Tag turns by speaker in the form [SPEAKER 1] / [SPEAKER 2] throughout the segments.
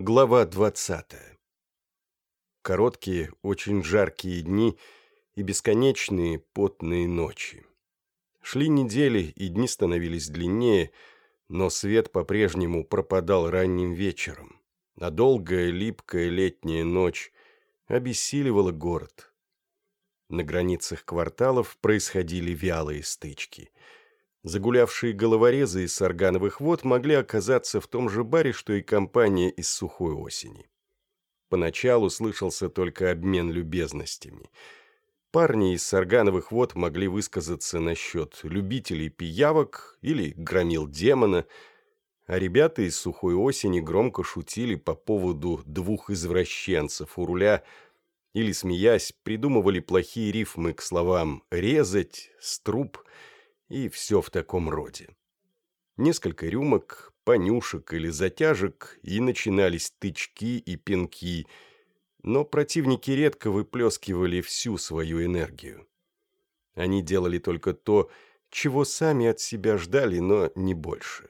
[SPEAKER 1] Глава 20. Короткие, очень жаркие дни и бесконечные потные ночи. Шли недели, и дни становились длиннее, но свет по-прежнему пропадал ранним вечером, а долгая липкая летняя ночь обессиливала город. На границах кварталов происходили вялые стычки – Загулявшие головорезы из саргановых вод могли оказаться в том же баре, что и компания из сухой осени. Поначалу слышался только обмен любезностями. Парни из саргановых вод могли высказаться насчет любителей пиявок или громил демона, а ребята из сухой осени громко шутили по поводу двух извращенцев у руля или, смеясь, придумывали плохие рифмы к словам «резать», «струб» и все в таком роде. Несколько рюмок, понюшек или затяжек, и начинались тычки и пинки, но противники редко выплескивали всю свою энергию. Они делали только то, чего сами от себя ждали, но не больше.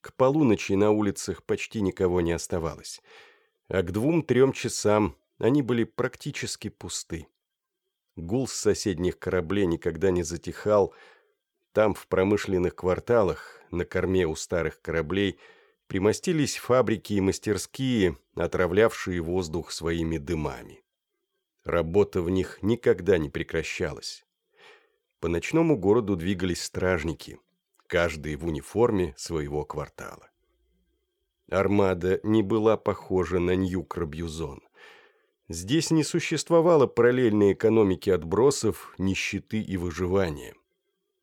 [SPEAKER 1] К полуночи на улицах почти никого не оставалось, а к двум-трем часам они были практически пусты. Гул с соседних кораблей никогда не затихал, там, в промышленных кварталах, на корме у старых кораблей, примостились фабрики и мастерские, отравлявшие воздух своими дымами. Работа в них никогда не прекращалась. По ночному городу двигались стражники, каждый в униформе своего квартала. Армада не была похожа на Нью-Крабьюзон. Здесь не существовало параллельной экономики отбросов, нищеты и выживания.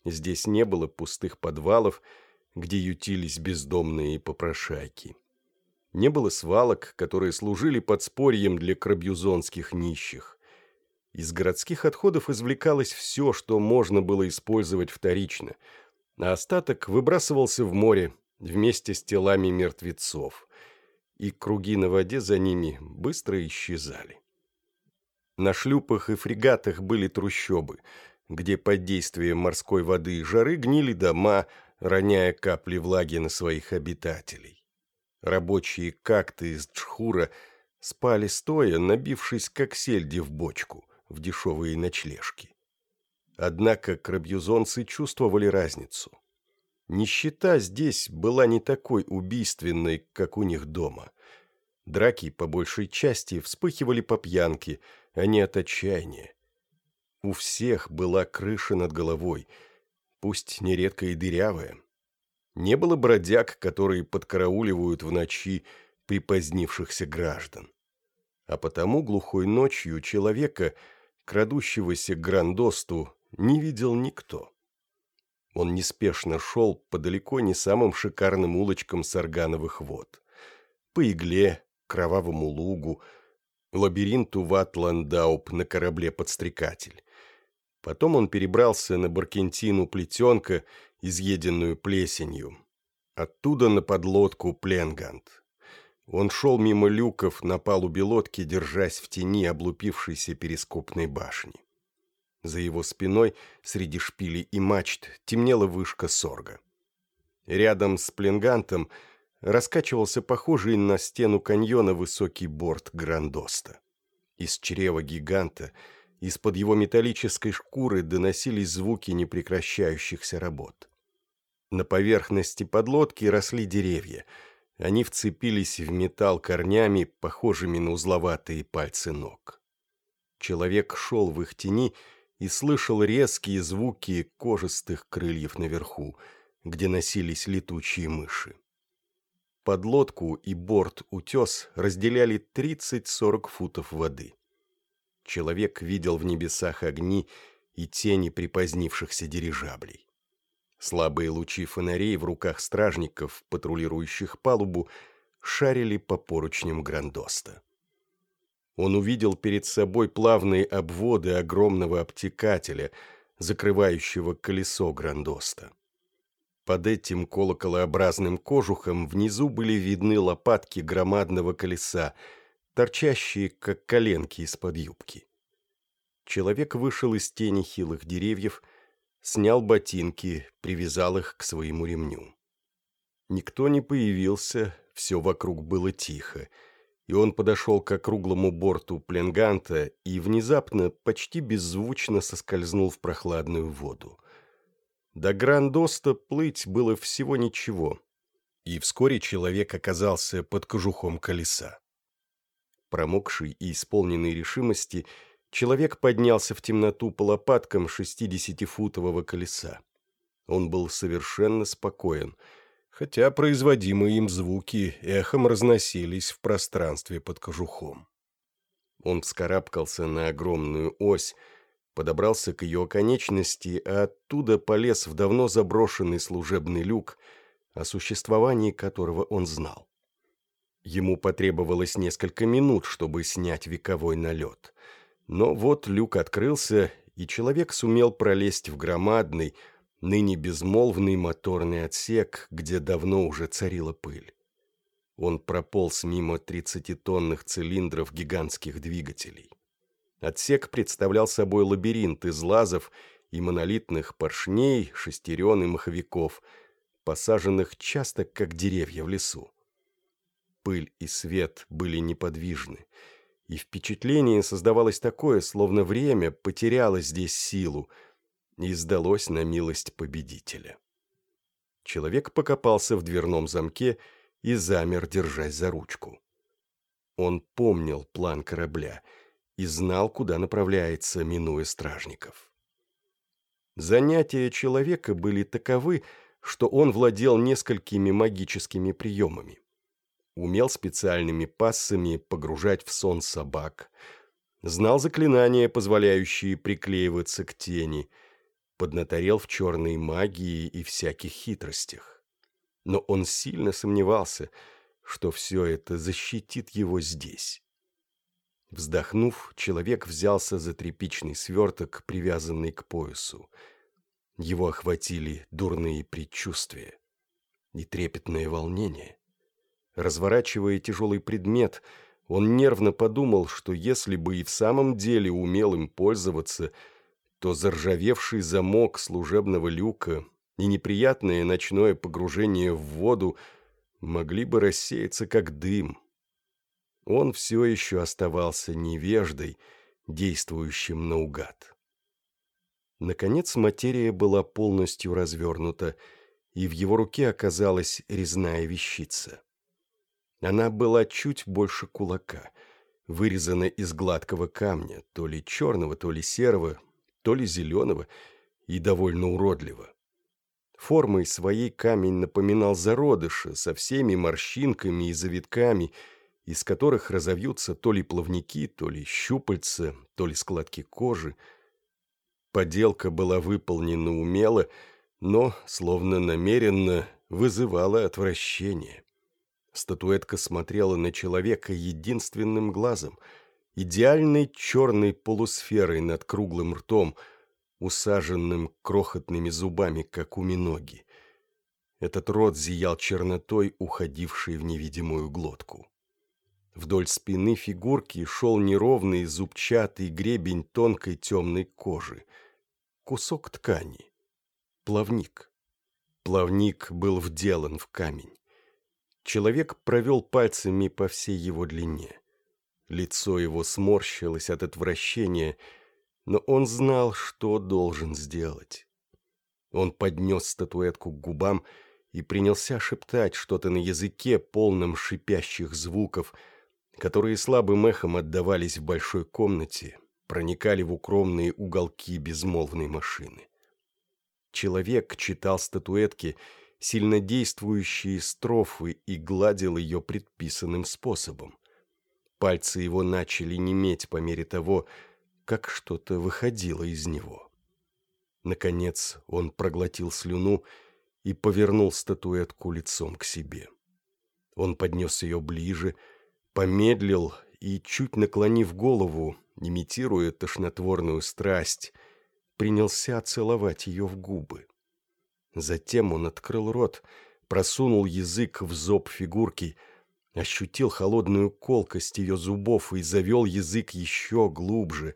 [SPEAKER 1] Здесь не было пустых подвалов, где ютились бездомные попрошайки. Не было свалок, которые служили подспорьем для крабьюзонских нищих. Из городских отходов извлекалось все, что можно было использовать вторично, а остаток выбрасывался в море вместе с телами мертвецов, и круги на воде за ними быстро исчезали. На шлюпах и фрегатах были трущобы – где под действием морской воды и жары гнили дома, роняя капли влаги на своих обитателей. Рабочие какты из Джхура спали стоя, набившись как сельди в бочку, в дешевые ночлежки. Однако крабьюзонцы чувствовали разницу. Нищета здесь была не такой убийственной, как у них дома. Драки, по большей части, вспыхивали по пьянке, а не от отчаяния. У всех была крыша над головой, пусть нередко и дырявая. Не было бродяг, которые подкарауливают в ночи припозднившихся граждан. А потому глухой ночью человека, крадущегося к Грандосту, не видел никто. Он неспешно шел по далеко не самым шикарным улочкам Саргановых вод. По игле, кровавому лугу, лабиринту Ватландауп на корабле-подстрекатель. Потом он перебрался на Баркентину плетенка, изъеденную плесенью. Оттуда на подлодку Пленгант. Он шел мимо люков на палубе лодки, держась в тени облупившейся перископной башни. За его спиной, среди шпилей и мачт, темнела вышка сорга. Рядом с Пленгантом раскачивался похожий на стену каньона высокий борт Грандоста. Из чрева гиганта – из-под его металлической шкуры доносились звуки непрекращающихся работ. На поверхности подлодки росли деревья. Они вцепились в металл корнями, похожими на узловатые пальцы ног. Человек шел в их тени и слышал резкие звуки кожистых крыльев наверху, где носились летучие мыши. Подлодку и борт-утес разделяли 30-40 футов воды. Человек видел в небесах огни и тени припозднившихся дирижаблей. Слабые лучи фонарей в руках стражников, патрулирующих палубу, шарили по поручням Грандоста. Он увидел перед собой плавные обводы огромного обтекателя, закрывающего колесо Грандоста. Под этим колоколообразным кожухом внизу были видны лопатки громадного колеса, торчащие, как коленки из-под юбки. Человек вышел из тени хилых деревьев, снял ботинки, привязал их к своему ремню. Никто не появился, все вокруг было тихо, и он подошел к округлому борту пленганта и внезапно, почти беззвучно соскользнул в прохладную воду. До Грандоста плыть было всего ничего, и вскоре человек оказался под кожухом колеса. Промокший и исполненный решимости, человек поднялся в темноту по лопаткам шестидесятифутового колеса. Он был совершенно спокоен, хотя производимые им звуки эхом разносились в пространстве под кожухом. Он вскарабкался на огромную ось, подобрался к ее оконечности, а оттуда полез в давно заброшенный служебный люк, о существовании которого он знал. Ему потребовалось несколько минут, чтобы снять вековой налет. Но вот люк открылся, и человек сумел пролезть в громадный, ныне безмолвный моторный отсек, где давно уже царила пыль. Он прополз мимо тридцатитонных цилиндров гигантских двигателей. Отсек представлял собой лабиринт из лазов и монолитных поршней, шестерен и маховиков, посаженных часто как деревья в лесу. Пыль и свет были неподвижны, и впечатление создавалось такое, словно время потеряло здесь силу и сдалось на милость победителя. Человек покопался в дверном замке и замер, держась за ручку. Он помнил план корабля — и знал, куда направляется, минуя стражников. Занятия человека были таковы, что он владел несколькими магическими приемами. Умел специальными пассами погружать в сон собак, знал заклинания, позволяющие приклеиваться к тени, поднаторел в черной магии и всяких хитростях. Но он сильно сомневался, что все это защитит его здесь. Вздохнув, человек взялся за тряпичный сверток, привязанный к поясу. Его охватили дурные предчувствия и трепетное волнение. Разворачивая тяжелый предмет, он нервно подумал, что если бы и в самом деле умел им пользоваться, то заржавевший замок служебного люка и неприятное ночное погружение в воду могли бы рассеяться как дым, он все еще оставался невеждой, действующим наугад. Наконец материя была полностью развернута, и в его руке оказалась резная вещица. Она была чуть больше кулака, вырезана из гладкого камня, то ли черного, то ли серого, то ли зеленого, и довольно уродливо. Формой своей камень напоминал зародыша со всеми морщинками и завитками, из которых разовьются то ли плавники, то ли щупальца, то ли складки кожи. Поделка была выполнена умело, но, словно намеренно, вызывала отвращение. Статуэтка смотрела на человека единственным глазом, идеальной черной полусферой над круглым ртом, усаженным крохотными зубами, как у миноги. Этот рот зиял чернотой, уходившей в невидимую глотку. Вдоль спины фигурки шел неровный зубчатый гребень тонкой темной кожи. Кусок ткани. Плавник. Плавник был вделан в камень. Человек провел пальцами по всей его длине. Лицо его сморщилось от отвращения, но он знал, что должен сделать. Он поднес статуэтку к губам и принялся шептать что-то на языке, полном шипящих звуков — которые слабым эхом отдавались в большой комнате, проникали в укромные уголки безмолвной машины. Человек читал статуэтки, сильнодействующие строфы и гладил ее предписанным способом. Пальцы его начали неметь по мере того, как что-то выходило из него. Наконец он проглотил слюну и повернул статуэтку лицом к себе. Он поднес ее ближе, помедлил и, чуть наклонив голову, имитируя тошнотворную страсть, принялся целовать ее в губы. Затем он открыл рот, просунул язык в зоб фигурки, ощутил холодную колкость ее зубов и завел язык еще глубже.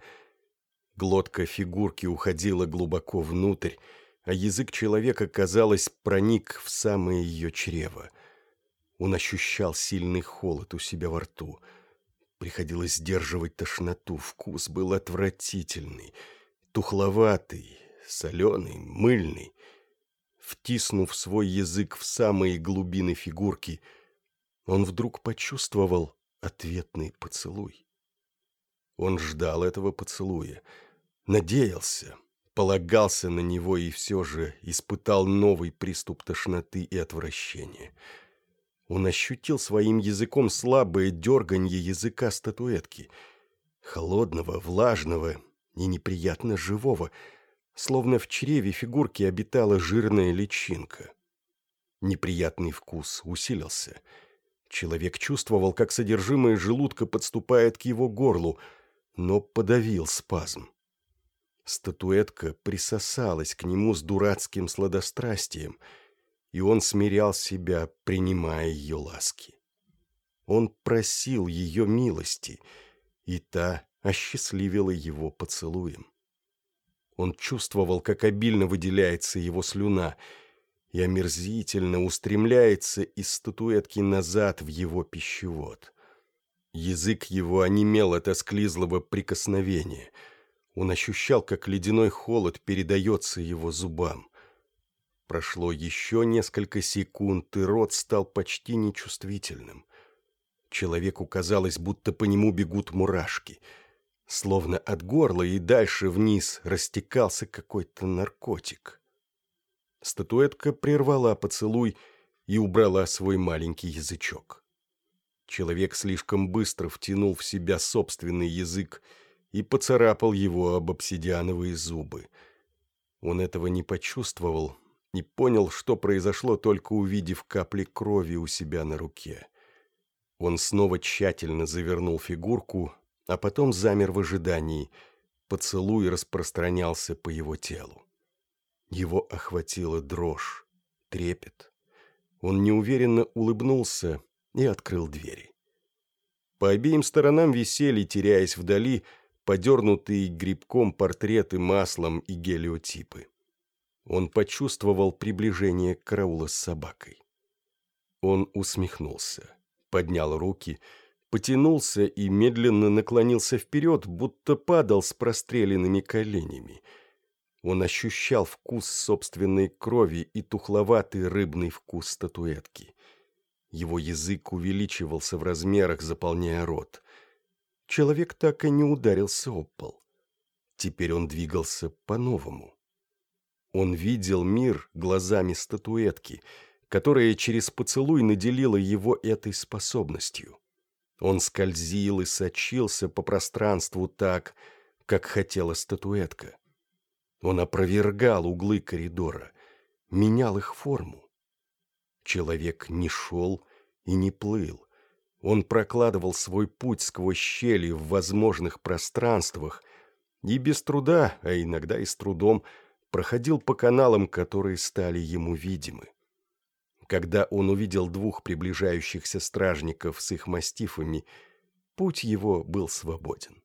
[SPEAKER 1] Глотка фигурки уходила глубоко внутрь, а язык человека, казалось, проник в самое ее чрево. Он ощущал сильный холод у себя во рту. Приходилось сдерживать тошноту. Вкус был отвратительный, тухловатый, соленый, мыльный. Втиснув свой язык в самые глубины фигурки, он вдруг почувствовал ответный поцелуй. Он ждал этого поцелуя, надеялся, полагался на него и все же испытал новый приступ тошноты и отвращения. Он ощутил своим языком слабое дерганье языка статуэтки, холодного, влажного и неприятно живого, словно в чреве фигурки обитала жирная личинка. Неприятный вкус усилился. Человек чувствовал, как содержимое желудка подступает к его горлу, но подавил спазм. Статуэтка присосалась к нему с дурацким сладострастием, и он смирял себя, принимая ее ласки. Он просил ее милости, и та осчастливила его поцелуем. Он чувствовал, как обильно выделяется его слюна, и омерзительно устремляется из статуэтки назад в его пищевод. Язык его онемел от осклизлого прикосновения. Он ощущал, как ледяной холод передается его зубам. Прошло еще несколько секунд, и рот стал почти нечувствительным. Человеку казалось, будто по нему бегут мурашки — Словно от горла и дальше вниз растекался какой-то наркотик. Статуэтка прервала поцелуй и убрала свой маленький язычок. Человек слишком быстро втянул в себя собственный язык и поцарапал его об обсидиановые зубы. Он этого не почувствовал, не понял, что произошло, только увидев капли крови у себя на руке. Он снова тщательно завернул фигурку, а потом замер в ожидании. Поцелуй распространялся по его телу. Его охватила дрожь, трепет. Он неуверенно улыбнулся и открыл двери. По обеим сторонам висели, теряясь вдали, подернутые грибком портреты маслом и гелиотипы. Он почувствовал приближение караула с собакой. Он усмехнулся, поднял руки — потянулся и медленно наклонился вперед, будто падал с простреленными коленями. Он ощущал вкус собственной крови и тухловатый рыбный вкус статуэтки. Его язык увеличивался в размерах, заполняя рот. Человек так и не ударился об пол. Теперь он двигался по-новому. Он видел мир глазами статуэтки, которая через поцелуй наделила его этой способностью. Он скользил и сочился по пространству так, как хотела статуэтка. Он опровергал углы коридора, менял их форму. Человек не шел и не плыл. Он прокладывал свой путь сквозь щели в возможных пространствах и без труда, а иногда и с трудом, проходил по каналам, которые стали ему видимы. Когда он увидел двух приближающихся стражников с их мастифами, путь его был свободен.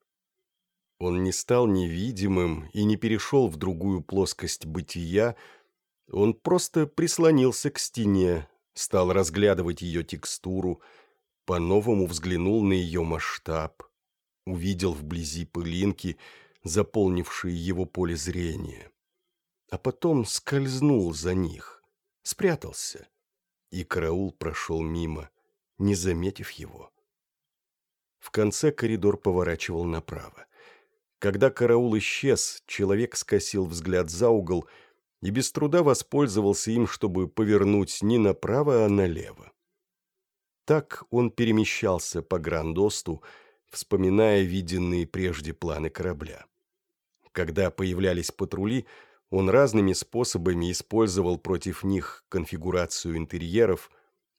[SPEAKER 1] Он не стал невидимым и не перешел в другую плоскость бытия, он просто прислонился к стене, стал разглядывать ее текстуру, по-новому взглянул на ее масштаб, увидел вблизи пылинки, заполнившие его поле зрения, а потом скользнул за них, спрятался и караул прошел мимо, не заметив его. В конце коридор поворачивал направо. Когда караул исчез, человек скосил взгляд за угол и без труда воспользовался им, чтобы повернуть не направо, а налево. Так он перемещался по Грандосту, вспоминая виденные прежде планы корабля. Когда появлялись патрули, он разными способами использовал против них конфигурацию интерьеров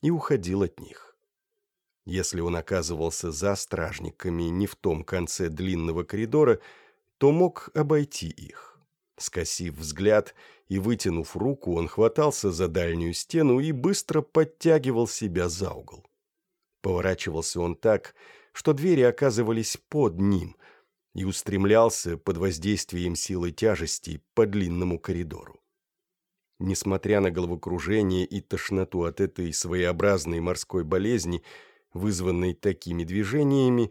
[SPEAKER 1] и уходил от них. Если он оказывался за стражниками не в том конце длинного коридора, то мог обойти их. Скосив взгляд и вытянув руку, он хватался за дальнюю стену и быстро подтягивал себя за угол. Поворачивался он так, что двери оказывались под ним – и устремлялся под воздействием силы тяжести по длинному коридору. Несмотря на головокружение и тошноту от этой своеобразной морской болезни, вызванной такими движениями,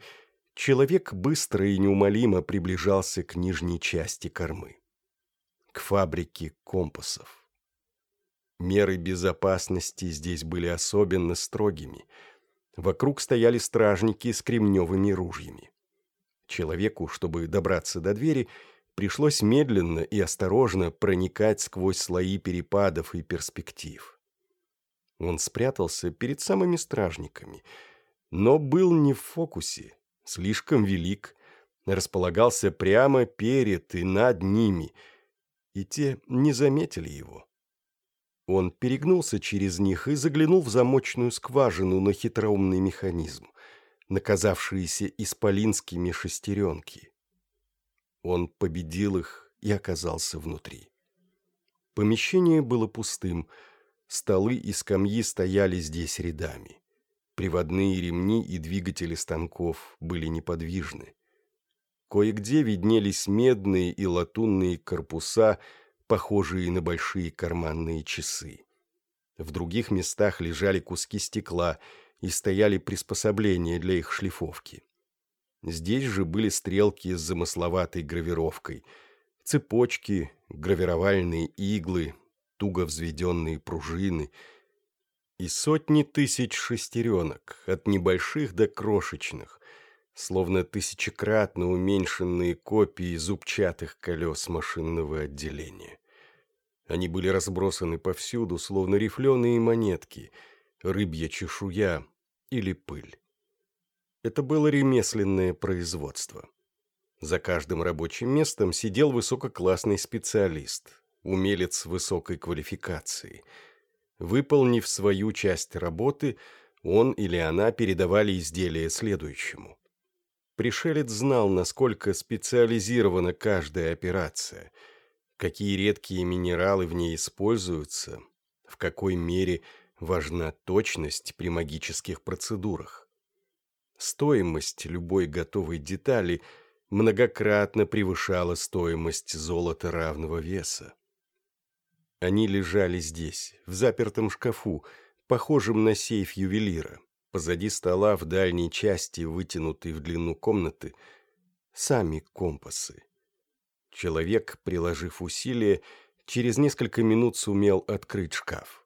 [SPEAKER 1] человек быстро и неумолимо приближался к нижней части кормы. К фабрике компасов. Меры безопасности здесь были особенно строгими. Вокруг стояли стражники с кремневыми ружьями. Человеку, чтобы добраться до двери, пришлось медленно и осторожно проникать сквозь слои перепадов и перспектив. Он спрятался перед самыми стражниками, но был не в фокусе, слишком велик, располагался прямо перед и над ними, и те не заметили его. Он перегнулся через них и заглянул в замочную скважину на хитроумный механизм, наказавшиеся исполинскими шестеренки. Он победил их и оказался внутри. Помещение было пустым, столы и скамьи стояли здесь рядами. Приводные ремни и двигатели станков были неподвижны. Кое-где виднелись медные и латунные корпуса, похожие на большие карманные часы. В других местах лежали куски стекла и стояли приспособления для их шлифовки. Здесь же были стрелки с замысловатой гравировкой, цепочки, гравировальные иглы, туго взведенные пружины и сотни тысяч шестеренок, от небольших до крошечных, словно тысячекратно уменьшенные копии зубчатых колес машинного отделения. Они были разбросаны повсюду, словно рифленые монетки, рыбья чешуя или пыль. Это было ремесленное производство. За каждым рабочим местом сидел высококлассный специалист, умелец высокой квалификации. Выполнив свою часть работы, он или она передавали изделие следующему. Пришелец знал, насколько специализирована каждая операция, какие редкие минералы в ней используются, в какой мере важна точность при магических процедурах. Стоимость любой готовой детали многократно превышала стоимость золота равного веса. Они лежали здесь, в запертом шкафу, похожем на сейф ювелира, позади стола в дальней части, вытянутой в длину комнаты, сами компасы. Человек, приложив усилие, через несколько минут сумел открыть шкаф.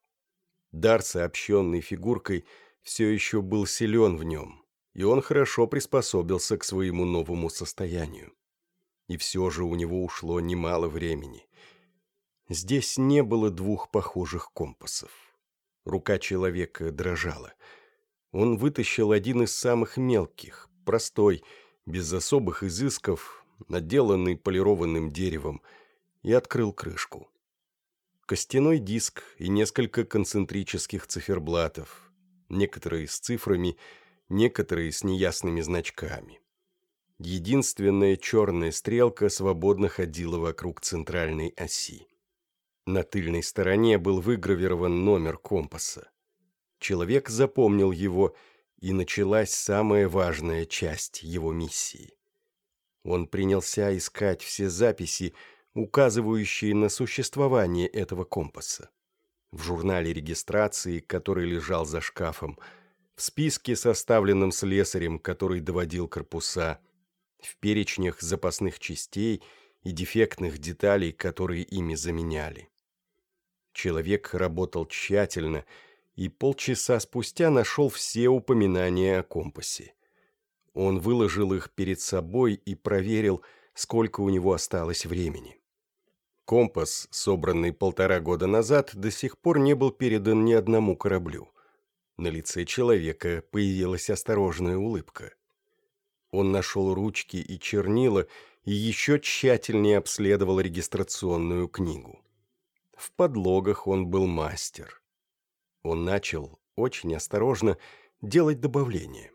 [SPEAKER 1] Дар, сообщенный фигуркой, все еще был силен в нем, и он хорошо приспособился к своему новому состоянию. И все же у него ушло немало времени. Здесь не было двух похожих компасов. Рука человека дрожала. Он вытащил один из самых мелких, простой, без особых изысков, наделанный полированным деревом, и открыл крышку. Костяной диск и несколько концентрических циферблатов, некоторые с цифрами – некоторые с неясными значками. Единственная черная стрелка свободно ходила вокруг центральной оси. На тыльной стороне был выгравирован номер компаса. Человек запомнил его, и началась самая важная часть его миссии. Он принялся искать все записи, указывающие на существование этого компаса. В журнале регистрации, который лежал за шкафом, в списке, составленном слесарем, который доводил корпуса, в перечнях запасных частей и дефектных деталей, которые ими заменяли. Человек работал тщательно и полчаса спустя нашел все упоминания о компасе. Он выложил их перед собой и проверил, сколько у него осталось времени. Компас, собранный полтора года назад, до сих пор не был передан ни одному кораблю. На лице человека появилась осторожная улыбка. Он нашел ручки и чернила и еще тщательнее обследовал регистрационную книгу. В подлогах он был мастер. Он начал, очень осторожно, делать добавления.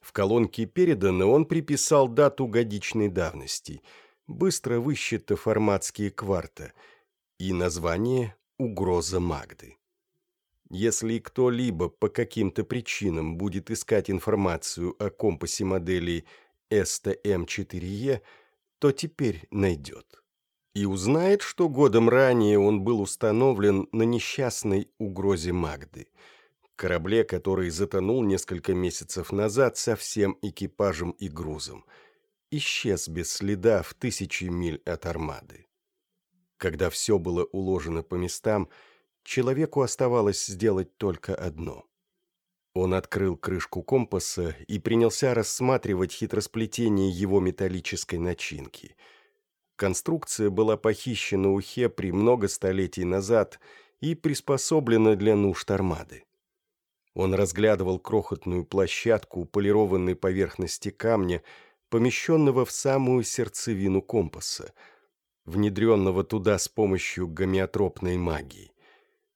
[SPEAKER 1] В колонке «Передано» он приписал дату годичной давности, быстро высчитав форматские кварта, и название «Угроза Магды». Если кто-либо по каким-то причинам будет искать информацию о компасе модели STM4E, то теперь найдет. и узнает, что годом ранее он был установлен на несчастной угрозе Магды, корабле, который затонул несколько месяцев назад со всем экипажем и грузом, исчез без следа в тысячи миль от армады. Когда все было уложено по местам, человеку оставалось сделать только одно. Он открыл крышку компаса и принялся рассматривать хитросплетение его металлической начинки – Конструкция была похищена у Хепри много столетий назад и приспособлена для нужд армады. Он разглядывал крохотную площадку полированной поверхности камня, помещенного в самую сердцевину компаса, внедренного туда с помощью гомеотропной магии.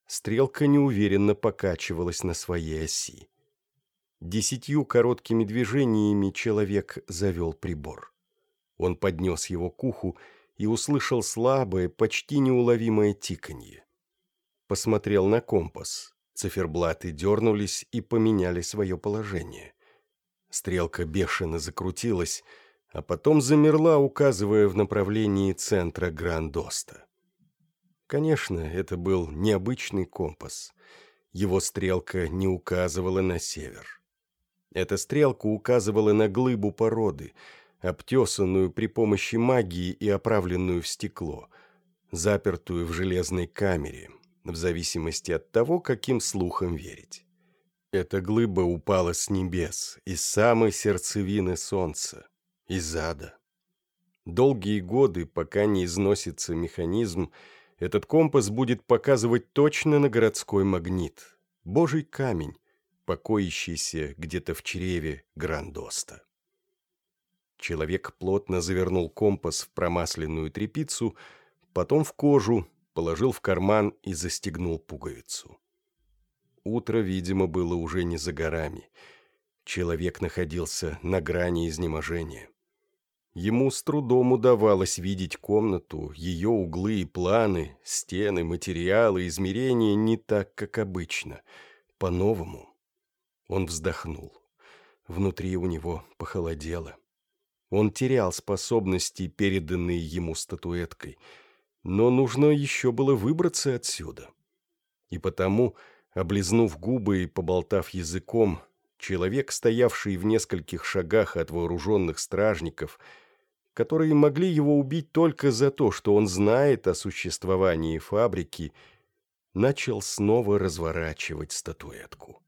[SPEAKER 1] Стрелка неуверенно покачивалась на своей оси. Десятью короткими движениями человек завел прибор. Он поднес его к уху и услышал слабое, почти неуловимое тиканье. Посмотрел на компас. Циферблаты дернулись и поменяли свое положение. Стрелка бешено закрутилась, а потом замерла, указывая в направлении центра Грандоста. Конечно, это был необычный компас. Его стрелка не указывала на север. Эта стрелка указывала на глыбу породы — обтесанную при помощи магии и оправленную в стекло, запертую в железной камере, в зависимости от того, каким слухам верить. Эта глыба упала с небес, из самой сердцевины солнца, из ада. Долгие годы, пока не износится механизм, этот компас будет показывать точно на городской магнит, божий камень, покоящийся где-то в чреве Грандоста. Человек плотно завернул компас в промасленную тряпицу, потом в кожу, положил в карман и застегнул пуговицу. Утро, видимо, было уже не за горами. Человек находился на грани изнеможения. Ему с трудом удавалось видеть комнату, ее углы и планы, стены, материалы, измерения не так, как обычно, по-новому. Он вздохнул. Внутри у него похолодело. Он терял способности, переданные ему статуэткой, но нужно еще было выбраться отсюда. И потому, облизнув губы и поболтав языком, человек, стоявший в нескольких шагах от вооруженных стражников, которые могли его убить только за то, что он знает о существовании фабрики, начал снова разворачивать статуэтку.